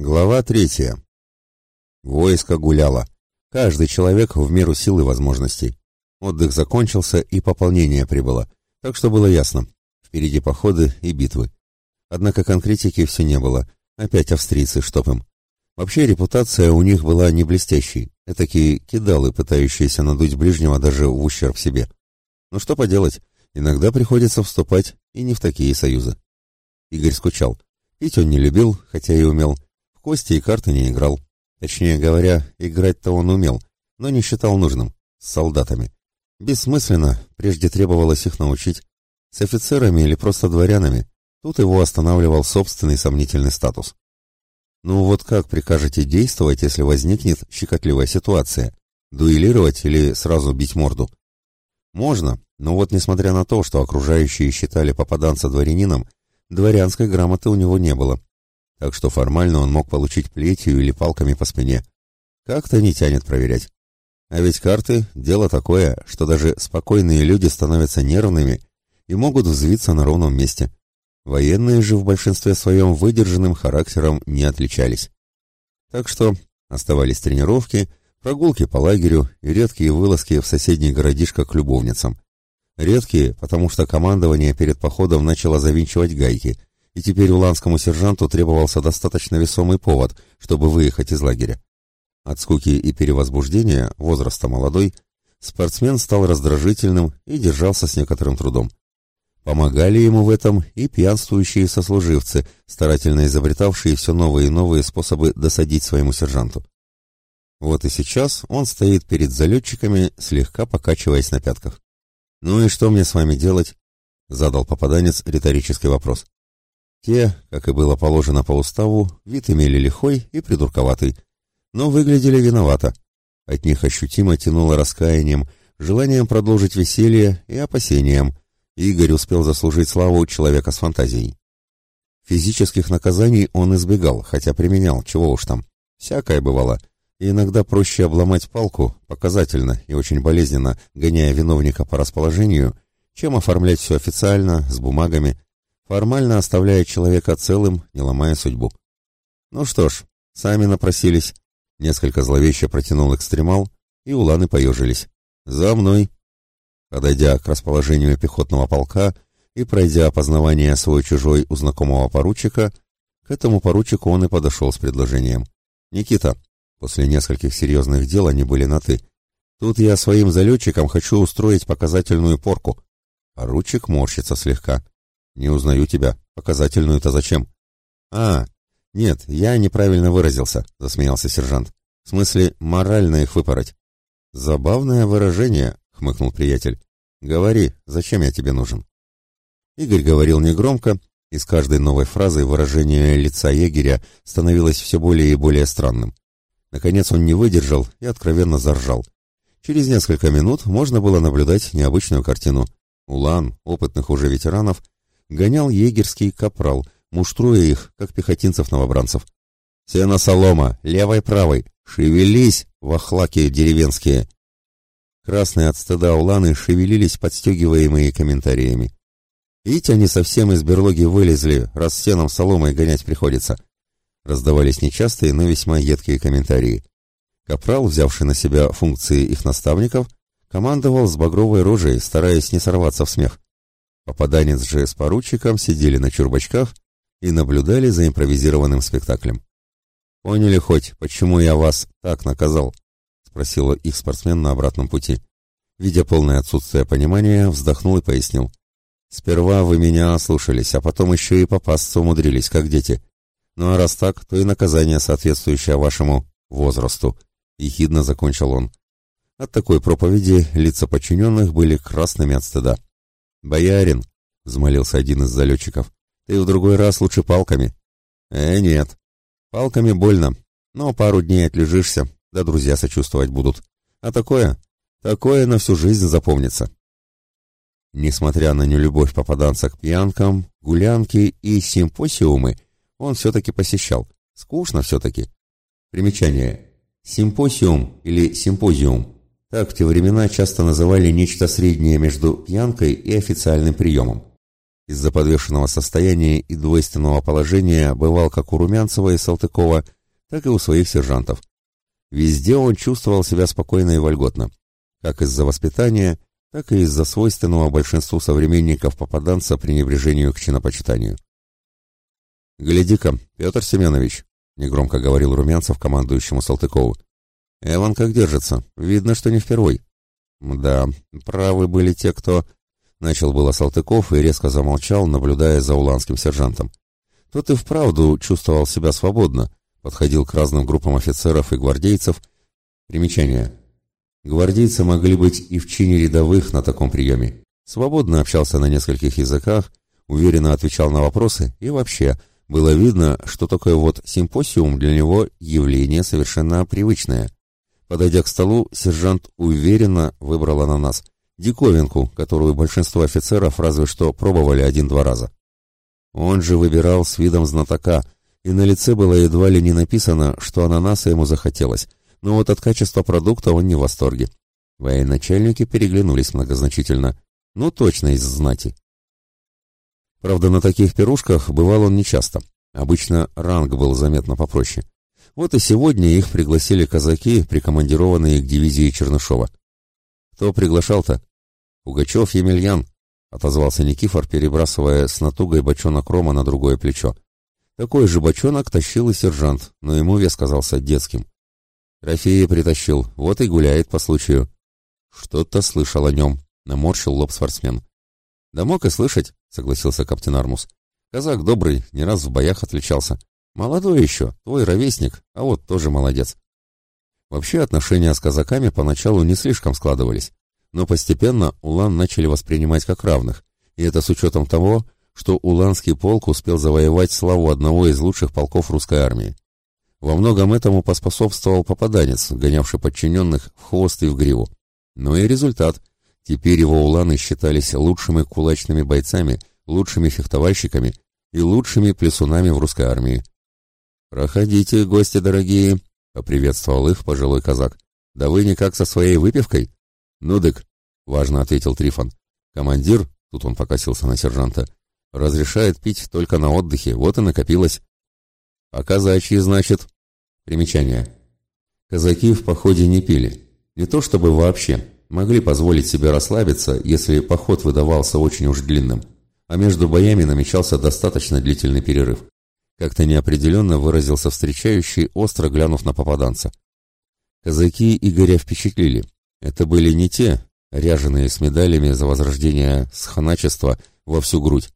Глава третья. Войско гуляло. Каждый человек в меру сил и возможностей. Отдых закончился и пополнение прибыло, так что было ясно. Впереди походы и битвы. Однако конкретики все не было. Опять австрийцы, чтоб им. Вообще репутация у них была не блестящей. Этакие кидалы, пытающиеся надуть ближнего даже в ущерб себе. Но что поделать, иногда приходится вступать и не в такие союзы. Игорь скучал. Пить он не любил, хотя и умел кости и карты не играл. Точнее говоря, играть-то он умел, но не считал нужным. С солдатами. Бессмысленно, прежде требовалось их научить. С офицерами или просто дворянами. Тут его останавливал собственный сомнительный статус. Ну вот как прикажете действовать, если возникнет щекотливая ситуация? Дуэлировать или сразу бить морду? Можно, но вот несмотря на то, что окружающие считали попаданца дворянином, дворянской грамоты у него не было так что формально он мог получить плетью или палками по спине. Как-то не тянет проверять. А ведь карты — дело такое, что даже спокойные люди становятся нервными и могут взвиться на ровном месте. Военные же в большинстве своем выдержанным характером не отличались. Так что оставались тренировки, прогулки по лагерю и редкие вылазки в соседний городишко к любовницам. Редкие, потому что командование перед походом начало завинчивать гайки — и теперь уланскому сержанту требовался достаточно весомый повод, чтобы выехать из лагеря. От скуки и перевозбуждения, возраста молодой, спортсмен стал раздражительным и держался с некоторым трудом. Помогали ему в этом и пьянствующие сослуживцы, старательно изобретавшие все новые и новые способы досадить своему сержанту. Вот и сейчас он стоит перед залетчиками, слегка покачиваясь на пятках. «Ну и что мне с вами делать?» — задал попаданец риторический вопрос. Те, как и было положено по уставу, вид имели лихой и придурковатый, но выглядели виновато. От них ощутимо тянуло раскаянием, желанием продолжить веселье и опасением. Игорь успел заслужить славу человека с фантазией. Физических наказаний он избегал, хотя применял, чего уж там. Всякое бывало. И иногда проще обломать палку, показательно и очень болезненно, гоняя виновника по расположению, чем оформлять все официально, с бумагами, формально оставляя человека целым, не ломая судьбу. Ну что ж, сами напросились. Несколько зловеще протянул экстремал, и уланы поежились. «За мной!» Подойдя к расположению пехотного полка и пройдя опознавание свой-чужой у знакомого поручика, к этому поручику он и подошел с предложением. «Никита, после нескольких серьезных дел они были на «ты». Тут я своим залетчикам хочу устроить показательную порку». Поручик морщится слегка. «Не узнаю тебя. Показательную-то зачем?» «А, нет, я неправильно выразился», — засмеялся сержант. «В смысле, морально их выпороть». «Забавное выражение», — хмыкнул приятель. «Говори, зачем я тебе нужен?» Игорь говорил негромко, и с каждой новой фразой выражение лица егеря становилось все более и более странным. Наконец он не выдержал и откровенно заржал. Через несколько минут можно было наблюдать необычную картину. Улан, опытных уже ветеранов, гонял егерский капрал, муштруя их, как пехотинцев-новобранцев. «Сено солома! Левой-правой! Шевелись, вахлаки деревенские!» Красные от стыда уланы шевелились, подстегиваемые комментариями. «Видите, они совсем из берлоги вылезли, раз сеном соломой гонять приходится!» Раздавались нечастые, но весьма едкие комментарии. Капрал, взявший на себя функции их наставников, командовал с багровой рожей, стараясь не сорваться в смех. Попаданец же с поручиком сидели на чурбачках и наблюдали за импровизированным спектаклем. «Поняли хоть, почему я вас так наказал?» — спросила их спортсмен на обратном пути. Видя полное отсутствие понимания, вздохнул и пояснил. «Сперва вы меня ослушались, а потом еще и попасться умудрились, как дети. Ну а раз так, то и наказание, соответствующее вашему возрасту», — ехидно закончил он. От такой проповеди лица подчиненных были красными от стыда. «Боярин», — взмолился один из залетчиков, — «ты в другой раз лучше палками». «Э, нет. Палками больно, но пару дней отлежишься, да друзья сочувствовать будут. А такое? Такое на всю жизнь запомнится». Несмотря на нелюбовь попаданца к пьянкам, гулянки и симпосиумы, он все-таки посещал. Скучно все-таки. Примечание. Симпосиум или симпозиум так в те времена часто называли нечто среднее между пьянкой и официальным приемом. Из-за подвешенного состояния и двойственного положения бывал как у Румянцева и Салтыкова, так и у своих сержантов. Везде он чувствовал себя спокойно и вольготно, как из-за воспитания, так и из-за свойственного большинству современников попаданца пренебрежению к чинопочитанию. «Гляди-ка, Петр Семенович», — негромко говорил Румянцев командующему Салтыкову, — «Эван как держится, видно, что не впервой». «Да, правы были те, кто...» Начал было Салтыков и резко замолчал, наблюдая за уланским сержантом. Тот и вправду чувствовал себя свободно, подходил к разным группам офицеров и гвардейцев. Примечание. Гвардейцы могли быть и в чине рядовых на таком приеме. Свободно общался на нескольких языках, уверенно отвечал на вопросы и вообще было видно, что такое вот симпосиум для него явление совершенно привычное. Подойдя к столу, сержант уверенно выбрал ананас – диковинку, которую большинство офицеров разве что пробовали один-два раза. Он же выбирал с видом знатока, и на лице было едва ли не написано, что ананаса ему захотелось, но вот от качества продукта он не в восторге. Военачальники переглянулись многозначительно. Ну, точно из знати. Правда, на таких пирушках бывал он нечасто. Обычно ранг был заметно попроще. Вот и сегодня их пригласили казаки, прикомандированные к дивизии Чернышова. Кто приглашал-то? «Пугачев Емельян», — отозвался Никифор, перебрасывая с натугой бочонок рома на другое плечо. Такой же бочонок тащил и сержант, но ему вес казался детским. Трофеи притащил, вот и гуляет по случаю. Что-то слышал о нем, наморщил лоб спортсмен. Да мог и слышать, согласился каптен Армус. Казак добрый, не раз в боях отличался. Молодой еще, твой ровесник, а вот тоже молодец. Вообще отношения с казаками поначалу не слишком складывались но постепенно Улан начали воспринимать как равных, и это с учетом того, что Уланский полк успел завоевать славу одного из лучших полков русской армии. Во многом этому поспособствовал попаданец, гонявший подчиненных в хвост и в гриву. Но и результат. Теперь его уланы считались лучшими кулачными бойцами, лучшими фехтовальщиками и лучшими плесунами в русской армии. «Проходите, гости дорогие», — поприветствовал их пожилой казак. «Да вы никак со своей выпивкой?» «Ну дык», — важно ответил Трифон. «Командир», — тут он покосился на сержанта, — «разрешает пить только на отдыхе, вот и накопилось». «А казачьи, значит?» Примечание. Казаки в походе не пили. Не то чтобы вообще. Могли позволить себе расслабиться, если поход выдавался очень уж длинным. А между боями намечался достаточно длительный перерыв. Как-то неопределенно выразился встречающий, остро глянув на попаданца. Казаки Игоря впечатлили. Это были не те, ряженые с медалями за возрождение сханачества во всю грудь.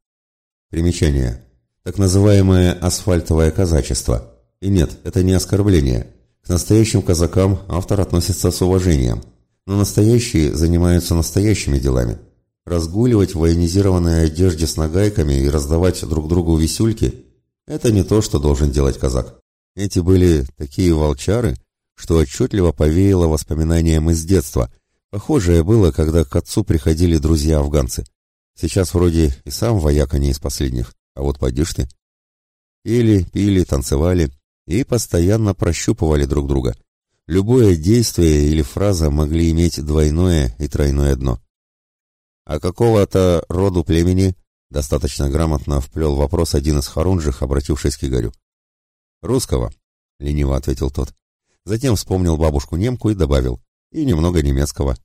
Примечание. Так называемое асфальтовое казачество. И нет, это не оскорбление. К настоящим казакам автор относится с уважением. Но настоящие занимаются настоящими делами. Разгуливать в военизированной одежде с нагайками и раздавать друг другу висюльки – это не то, что должен делать казак. Эти были такие волчары, что отчетливо повеяло воспоминанием из детства. Похожее было, когда к отцу приходили друзья-афганцы. Сейчас вроде и сам вояка не из последних, а вот пойдешь ты. Пили, пили, танцевали и постоянно прощупывали друг друга. Любое действие или фраза могли иметь двойное и тройное дно. «А какого-то роду племени?» Достаточно грамотно вплел вопрос один из хорунжих, обратившись к Игорю. «Русского», — лениво ответил тот. Затем вспомнил бабушку-немку и добавил «и немного немецкого».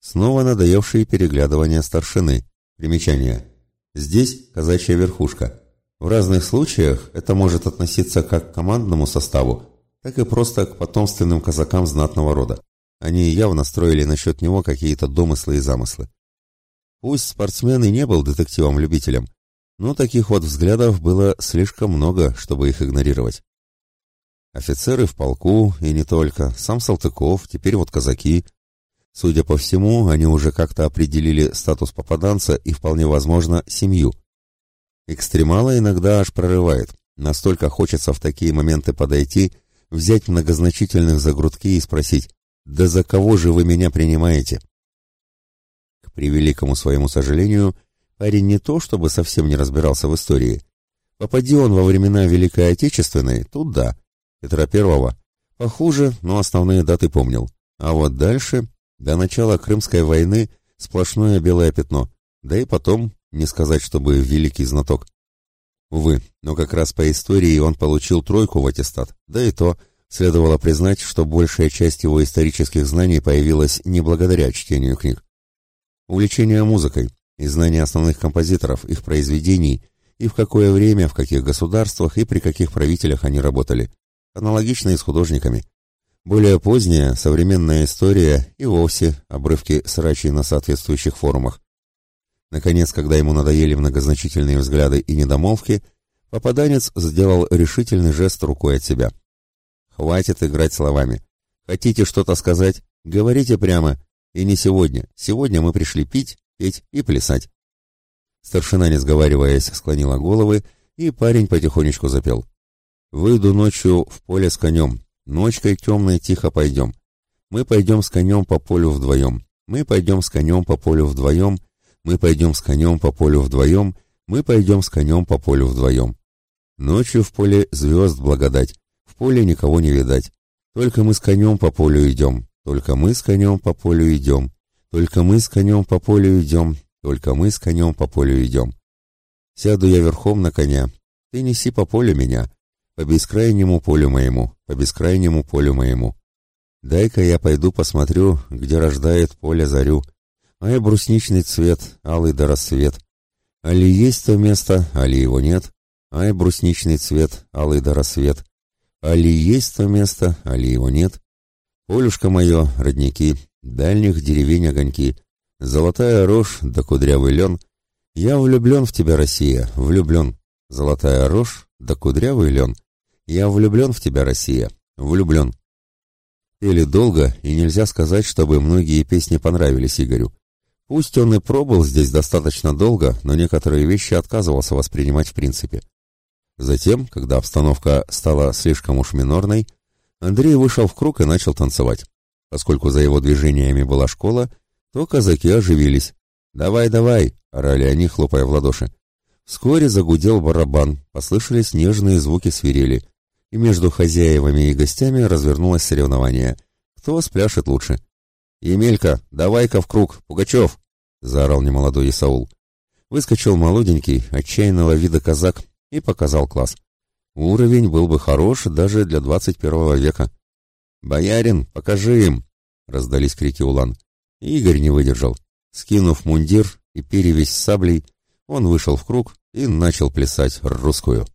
Снова надоевшие переглядывания старшины. Примечание. Здесь казачья верхушка. В разных случаях это может относиться как к командному составу, так и просто к потомственным казакам знатного рода. Они явно строили насчет него какие-то домыслы и замыслы. Пусть спортсмен и не был детективом-любителем, но таких вот взглядов было слишком много, чтобы их игнорировать. Офицеры в полку, и не только, сам Салтыков, теперь вот казаки. Судя по всему, они уже как-то определили статус попаданца и, вполне возможно, семью. Экстремала иногда аж прорывает. Настолько хочется в такие моменты подойти, взять многозначительных за грудки и спросить «Да за кого же вы меня принимаете?» К превеликому своему сожалению, парень не то чтобы совсем не разбирался в истории. Попади он во времена Великой Отечественной, тут да, Петра Первого. Похуже, но основные даты помнил. А вот дальше, до начала Крымской войны, сплошное белое пятно. Да и потом, не сказать, чтобы великий знаток. Увы, но как раз по истории он получил тройку в аттестат, да и то следовало признать, что большая часть его исторических знаний появилась не благодаря чтению книг. Увлечение музыкой и знание основных композиторов, их произведений и в какое время, в каких государствах и при каких правителях они работали. Аналогично и с художниками. Более поздняя, современная история и вовсе обрывки срачей на соответствующих форумах. Наконец, когда ему надоели многозначительные взгляды и недомолвки, попаданец сделал решительный жест рукой от себя. «Хватит играть словами. Хотите что-то сказать? Говорите прямо. И не сегодня. Сегодня мы пришли пить, петь и плясать». Старшина, не сговариваясь, склонила головы, и парень потихонечку запел. «Выйду ночью в поле с конем, Ночкой темной тихо пойдем. Мы пойдем с конем по полю вдвоем. Мы пойдем с конем по полю вдвоем. Мы пойдем с конем по полю вдвоем. Мы пойдем с конем по полю вдвоем. Ночью в поле звезд благодать. В поле никого не видать. Только мы с конем по полю идем. Только мы с конем по полю идем. Только мы с конем по полю идем. Только мы с конем по полю идем. Сяду я верхом на коня. Ты неси по полю меня по бескрайнему полю моему, по бескрайнему полю моему. Дай-ка я пойду посмотрю, где рождает поле зарю, ай, брусничный цвет, алый до рассвет. Али есть то место, али его нет, ай, брусничный цвет, алый до рассвет. Али есть то место, али его нет. Полюшка мое, родники, дальних деревень огоньки, золотая рожь да кудрявый лен. Я влюблен в тебя, Россия, влюблен. Золотая рожь да кудрявый лен. Я влюблен в тебя, Россия, влюблен. Пели долго, и нельзя сказать, чтобы многие песни понравились Игорю. Пусть он и пробыл здесь достаточно долго, но некоторые вещи отказывался воспринимать в принципе. Затем, когда обстановка стала слишком уж минорной, Андрей вышел в круг и начал танцевать. Поскольку за его движениями была школа, то казаки оживились. «Давай, давай!» — орали они, хлопая в ладоши. Вскоре загудел барабан, послышались нежные звуки свирели и между хозяевами и гостями развернулось соревнование. Кто спляшет лучше? «Емелька, давай-ка в круг, Пугачев!» — заорал немолодой Исаул. Выскочил молоденький, отчаянного вида казак и показал класс. Уровень был бы хорош даже для двадцать первого века. «Боярин, покажи им!» — раздались крики улан. Игорь не выдержал. Скинув мундир и перевесь с саблей, он вышел в круг и начал плясать русскую.